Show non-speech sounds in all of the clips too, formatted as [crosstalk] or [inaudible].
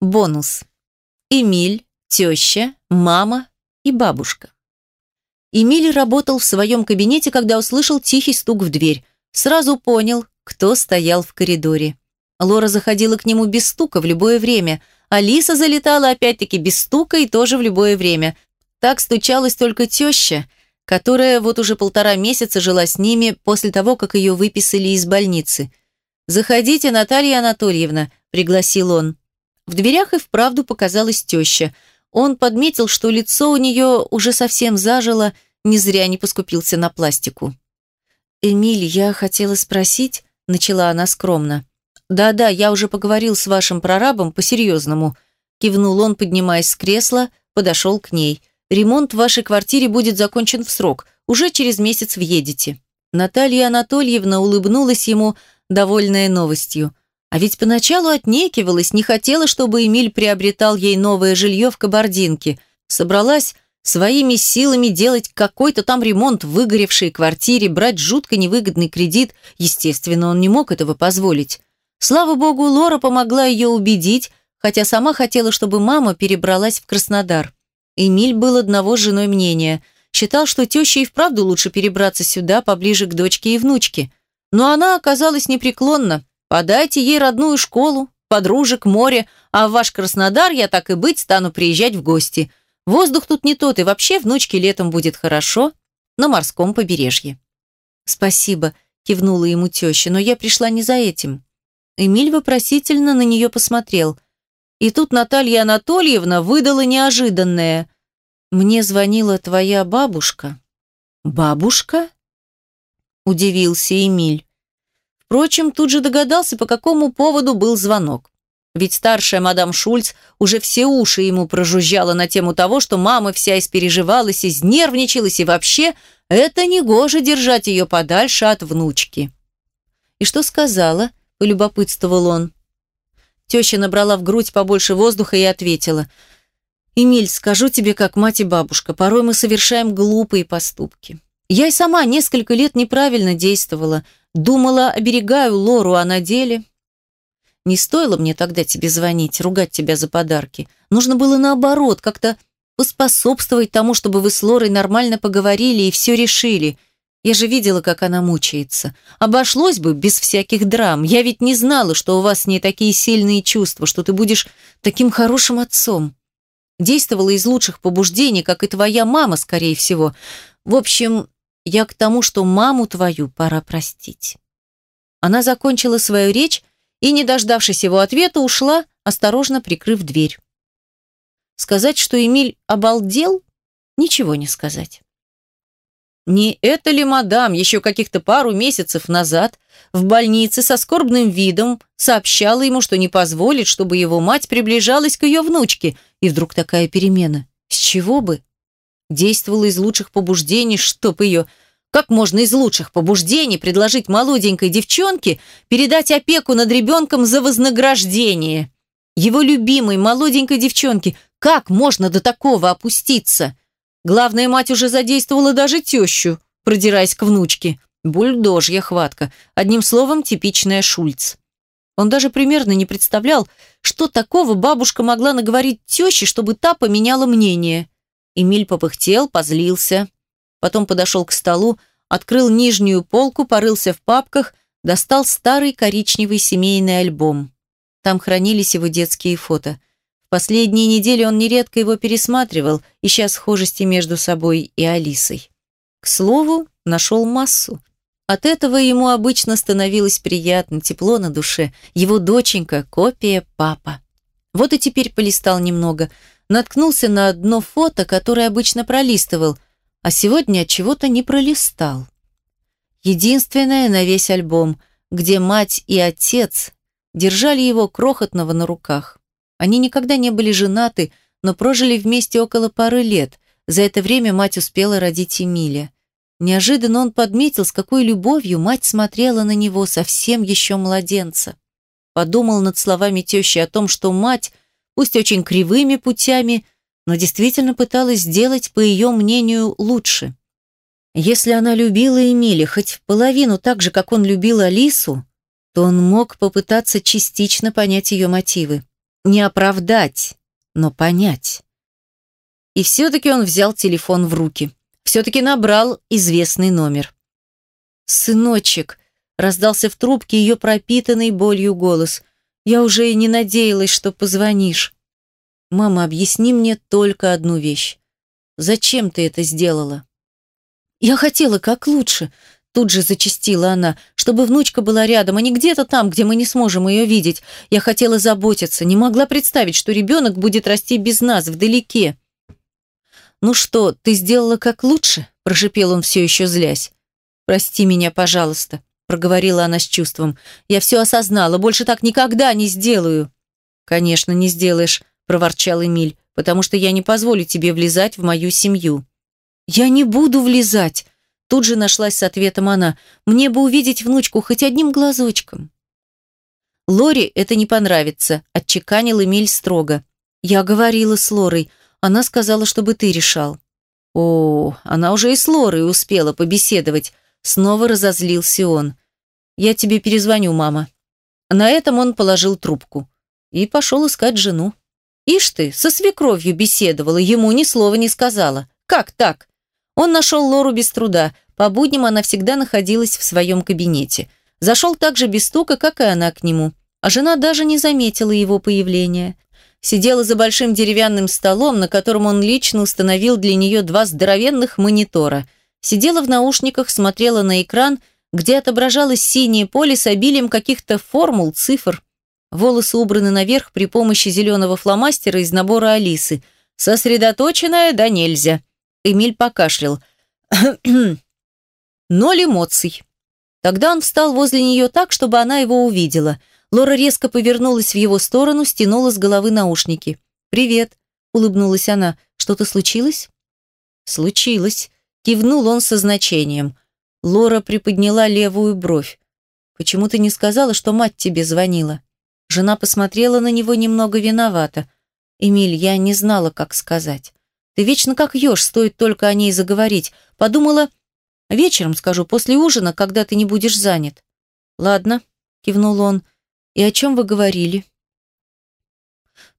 Бонус. Эмиль, теща, мама и бабушка. Эмиль работал в своем кабинете, когда услышал тихий стук в дверь. Сразу понял, кто стоял в коридоре. Лора заходила к нему без стука в любое время. Алиса залетала опять-таки без стука и тоже в любое время. Так стучалась только теща, которая вот уже полтора месяца жила с ними после того, как ее выписали из больницы. «Заходите, Наталья Анатольевна», – пригласил он. В дверях и вправду показалась теща. Он подметил, что лицо у нее уже совсем зажило, не зря не поскупился на пластику. «Эмиль, я хотела спросить», – начала она скромно. «Да-да, я уже поговорил с вашим прорабом по-серьезному», – кивнул он, поднимаясь с кресла, подошел к ней. «Ремонт в вашей квартире будет закончен в срок, уже через месяц въедете». Наталья Анатольевна улыбнулась ему, довольная новостью. А ведь поначалу отнекивалась, не хотела, чтобы Эмиль приобретал ей новое жилье в Кабардинке. Собралась своими силами делать какой-то там ремонт в выгоревшей квартире, брать жутко невыгодный кредит. Естественно, он не мог этого позволить. Слава богу, Лора помогла ее убедить, хотя сама хотела, чтобы мама перебралась в Краснодар. Эмиль был одного с женой мнения. Считал, что теще и вправду лучше перебраться сюда, поближе к дочке и внучке. Но она оказалась непреклонна. Подайте ей родную школу, подружек, море, а в ваш Краснодар я так и быть стану приезжать в гости. Воздух тут не тот, и вообще внучке летом будет хорошо на морском побережье». «Спасибо», – кивнула ему теща, – «но я пришла не за этим». Эмиль вопросительно на нее посмотрел. И тут Наталья Анатольевна выдала неожиданное. «Мне звонила твоя бабушка». «Бабушка?» – удивился Эмиль. Впрочем, тут же догадался, по какому поводу был звонок. Ведь старшая мадам Шульц уже все уши ему прожужжала на тему того, что мама вся испереживалась, изнервничалась, и вообще это негоже держать ее подальше от внучки. «И что сказала?» – полюбопытствовал он. Теща набрала в грудь побольше воздуха и ответила. «Эмиль, скажу тебе, как мать и бабушка, порой мы совершаем глупые поступки. Я и сама несколько лет неправильно действовала, Думала, оберегаю Лору, а на деле... Не стоило мне тогда тебе звонить, ругать тебя за подарки. Нужно было наоборот, как-то поспособствовать тому, чтобы вы с Лорой нормально поговорили и все решили. Я же видела, как она мучается. Обошлось бы без всяких драм. Я ведь не знала, что у вас с ней такие сильные чувства, что ты будешь таким хорошим отцом. Действовала из лучших побуждений, как и твоя мама, скорее всего. В общем, я к тому, что маму твою пора простить. Она закончила свою речь и, не дождавшись его ответа, ушла, осторожно прикрыв дверь. Сказать, что Эмиль обалдел, ничего не сказать. Не это ли мадам еще каких-то пару месяцев назад в больнице со скорбным видом сообщала ему, что не позволит, чтобы его мать приближалась к ее внучке, и вдруг такая перемена? С чего бы? Действовала из лучших побуждений, чтоб ее... Как можно из лучших побуждений предложить молоденькой девчонке передать опеку над ребенком за вознаграждение? Его любимой молоденькой девчонке как можно до такого опуститься? Главная мать уже задействовала даже тещу, продираясь к внучке. Бульдожья хватка. Одним словом, типичная Шульц. Он даже примерно не представлял, что такого бабушка могла наговорить теще, чтобы та поменяла мнение. Эмиль попыхтел, позлился. Потом подошел к столу, открыл нижнюю полку, порылся в папках, достал старый коричневый семейный альбом. Там хранились его детские фото. В последние недели он нередко его пересматривал, ища схожести между собой и Алисой. К слову, нашел массу. От этого ему обычно становилось приятно, тепло на душе. Его доченька, копия папа. Вот и теперь полистал немного – наткнулся на одно фото, которое обычно пролистывал, а сегодня от чего-то не пролистал. Единственное на весь альбом, где мать и отец держали его крохотного на руках. Они никогда не были женаты, но прожили вместе около пары лет. За это время мать успела родить Эмиля. Неожиданно он подметил, с какой любовью мать смотрела на него, совсем еще младенца. Подумал над словами тещи о том, что мать – пусть очень кривыми путями, но действительно пыталась сделать, по ее мнению, лучше. Если она любила Эмили хоть половину так же, как он любил Алису, то он мог попытаться частично понять ее мотивы. Не оправдать, но понять. И все-таки он взял телефон в руки. Все-таки набрал известный номер. «Сыночек», — раздался в трубке ее пропитанный болью голос. «Я уже и не надеялась, что позвонишь». «Мама, объясни мне только одну вещь. Зачем ты это сделала?» «Я хотела как лучше», — тут же зачастила она, «чтобы внучка была рядом, а не где-то там, где мы не сможем ее видеть. Я хотела заботиться, не могла представить, что ребенок будет расти без нас, вдалеке». «Ну что, ты сделала как лучше?» – прошипел он, все еще злясь. «Прости меня, пожалуйста», – проговорила она с чувством. «Я все осознала, больше так никогда не сделаю». «Конечно, не сделаешь», – проворчал Эмиль, «потому что я не позволю тебе влезать в мою семью». «Я не буду влезать», – тут же нашлась с ответом она. «Мне бы увидеть внучку хоть одним глазочком». «Лоре это не понравится», – отчеканил Эмиль строго. «Я говорила с Лорой. Она сказала, чтобы ты решал». «О, она уже и с Лорой успела побеседовать», – снова разозлился он. «Я тебе перезвоню, мама». На этом он положил трубку и пошел искать жену. «Ишь ты, со свекровью беседовала, ему ни слова не сказала. Как так?» Он нашел Лору без труда. По будням она всегда находилась в своем кабинете. Зашел так же без стука, как и она к нему. А жена даже не заметила его появления сидела за большим деревянным столом, на котором он лично установил для нее два здоровенных монитора. Сидела в наушниках, смотрела на экран, где отображалось синее поле с обилием каких-то формул, цифр. Волосы убраны наверх при помощи зеленого фломастера из набора Алисы. Сосредоточенная, да нельзя. Эмиль покашлял. [clears throat] Ноль эмоций. Тогда он встал возле нее так, чтобы она его увидела – Лора резко повернулась в его сторону, стянула с головы наушники. «Привет», — улыбнулась она. «Что-то случилось?» «Случилось», — кивнул он со значением. Лора приподняла левую бровь. «Почему ты не сказала, что мать тебе звонила?» Жена посмотрела на него немного виновато. «Эмиль, я не знала, как сказать. Ты вечно как ешь, стоит только о ней заговорить. Подумала, вечером скажу, после ужина, когда ты не будешь занят». «Ладно», — кивнул он, — «И о чем вы говорили?»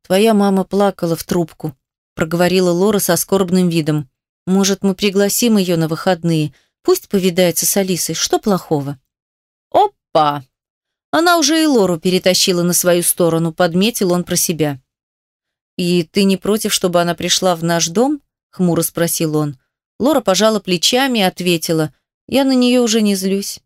«Твоя мама плакала в трубку», — проговорила Лора со скорбным видом. «Может, мы пригласим ее на выходные? Пусть повидается с Алисой. Что плохого?» «Опа!» Она уже и Лору перетащила на свою сторону, подметил он про себя. «И ты не против, чтобы она пришла в наш дом?» — хмуро спросил он. Лора пожала плечами и ответила. «Я на нее уже не злюсь.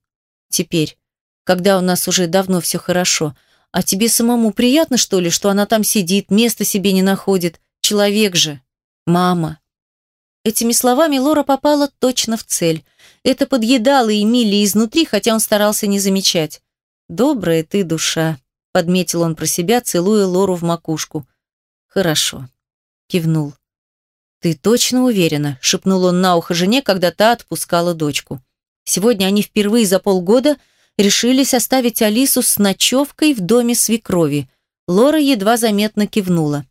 Теперь когда у нас уже давно все хорошо. А тебе самому приятно, что ли, что она там сидит, места себе не находит? Человек же. Мама. Этими словами Лора попала точно в цель. Это подъедало Эмили изнутри, хотя он старался не замечать. «Добрая ты душа», — подметил он про себя, целуя Лору в макушку. «Хорошо», — кивнул. «Ты точно уверена?» — шепнул он на ухо жене, когда та отпускала дочку. Сегодня они впервые за полгода — решились оставить Алису с ночевкой в доме свекрови. Лора едва заметно кивнула.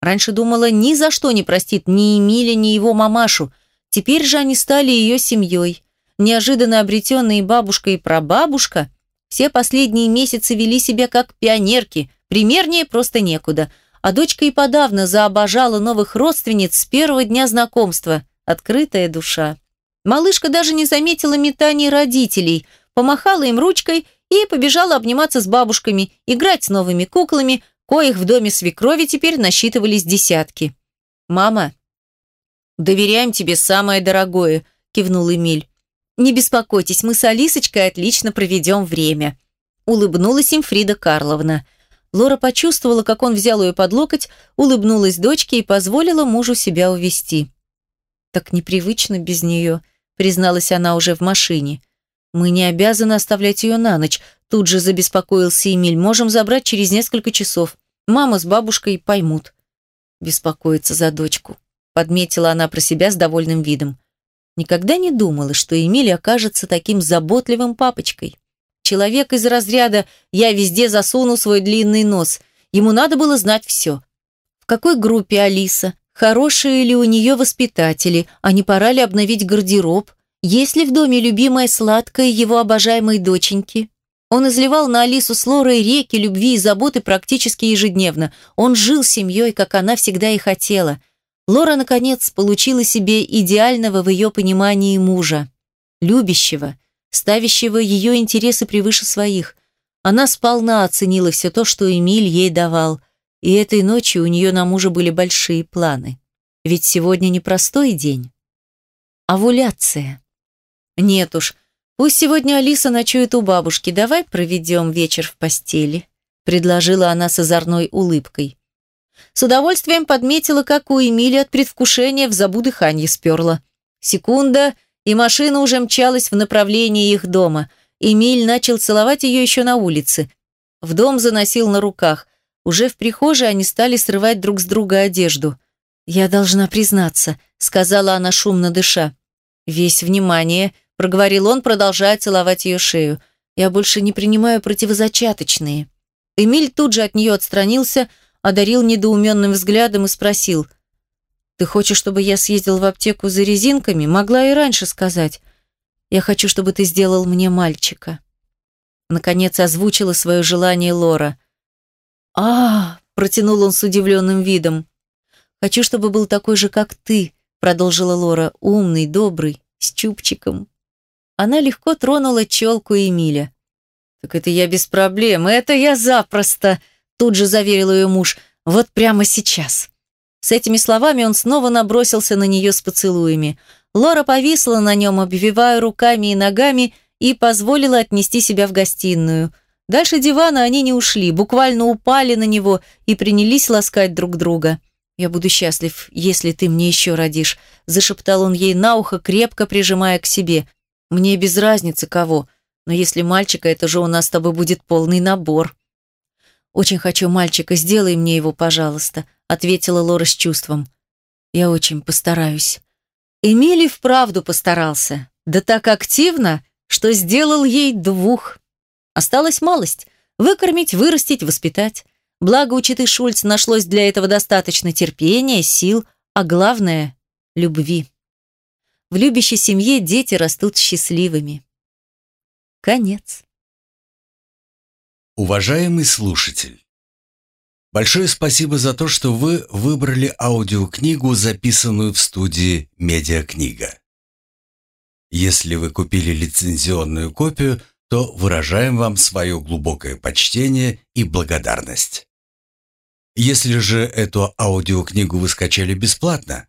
Раньше думала, ни за что не простит ни Эмиля, ни его мамашу. Теперь же они стали ее семьей. Неожиданно обретенные бабушка и прабабушка все последние месяцы вели себя как пионерки, примернее просто некуда. А дочка и подавно заобожала новых родственниц с первого дня знакомства. Открытая душа. Малышка даже не заметила метаний родителей – помахала им ручкой и побежала обниматься с бабушками, играть с новыми куклами, коих в доме свекрови теперь насчитывались десятки. «Мама, доверяем тебе самое дорогое», – кивнул Эмиль. «Не беспокойтесь, мы с Алисочкой отлично проведем время», – улыбнулась им Фрида Карловна. Лора почувствовала, как он взял ее под локоть, улыбнулась дочке и позволила мужу себя увести. «Так непривычно без нее», – призналась она уже в машине. «Мы не обязаны оставлять ее на ночь», тут же забеспокоился Эмиль. «Можем забрать через несколько часов. Мама с бабушкой поймут». Беспокоиться за дочку, подметила она про себя с довольным видом. Никогда не думала, что Эмиль окажется таким заботливым папочкой. Человек из разряда «я везде засуну свой длинный нос». Ему надо было знать все. В какой группе Алиса? Хорошие ли у нее воспитатели? А не пора ли обновить гардероб? Есть ли в доме любимая сладкая его обожаемой доченьки? Он изливал на Алису с Лорой реки любви и заботы практически ежедневно. Он жил семьей, как она всегда и хотела. Лора, наконец, получила себе идеального в ее понимании мужа. Любящего, ставящего ее интересы превыше своих. Она сполна оценила все то, что Эмиль ей давал. И этой ночью у нее на мужа были большие планы. Ведь сегодня непростой день. Овуляция. Нет уж, пусть сегодня Алиса ночует у бабушки, давай проведем вечер в постели, предложила она с озорной улыбкой. С удовольствием подметила, как у Эмили от предвкушения в забу дыхание сперла. Секунда, и машина уже мчалась в направлении их дома. Эмиль начал целовать ее еще на улице. В дом заносил на руках. Уже в прихожей они стали срывать друг с друга одежду. «Я должна признаться», — сказала она, шумно дыша. «Весь внимание», – проговорил он, продолжая целовать ее шею. «Я больше не принимаю противозачаточные». Эмиль тут же от нее отстранился, одарил недоуменным взглядом и спросил. «Ты хочешь, чтобы я съездил в аптеку за резинками? Могла и раньше сказать. Я хочу, чтобы ты сделал мне мальчика». Наконец озвучила свое желание Лора. а, протянул он с удивленным видом. «Хочу, чтобы был такой же, как ты», продолжила Лора, умный, добрый, с чубчиком. Она легко тронула челку Эмиля. «Так это я без проблем, это я запросто», тут же заверил ее муж, «вот прямо сейчас». С этими словами он снова набросился на нее с поцелуями. Лора повисла на нем, обвивая руками и ногами, и позволила отнести себя в гостиную. Дальше дивана они не ушли, буквально упали на него и принялись ласкать друг друга. «Я буду счастлив, если ты мне еще родишь», – зашептал он ей на ухо, крепко прижимая к себе. «Мне без разницы кого, но если мальчика, это же у нас с тобой будет полный набор». «Очень хочу мальчика, сделай мне его, пожалуйста», – ответила Лора с чувством. «Я очень постараюсь». Эмили вправду постарался. Да так активно, что сделал ей двух. Осталась малость – выкормить, вырастить, воспитать. Благо, у Шульц нашлось для этого достаточно терпения, сил, а главное – любви. В любящей семье дети растут счастливыми. Конец. Уважаемый слушатель, большое спасибо за то, что вы выбрали аудиокнигу, записанную в студии «Медиакнига». Если вы купили лицензионную копию, то выражаем вам свое глубокое почтение и благодарность. Если же эту аудиокнигу вы скачали бесплатно,